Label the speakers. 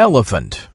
Speaker 1: Elephant.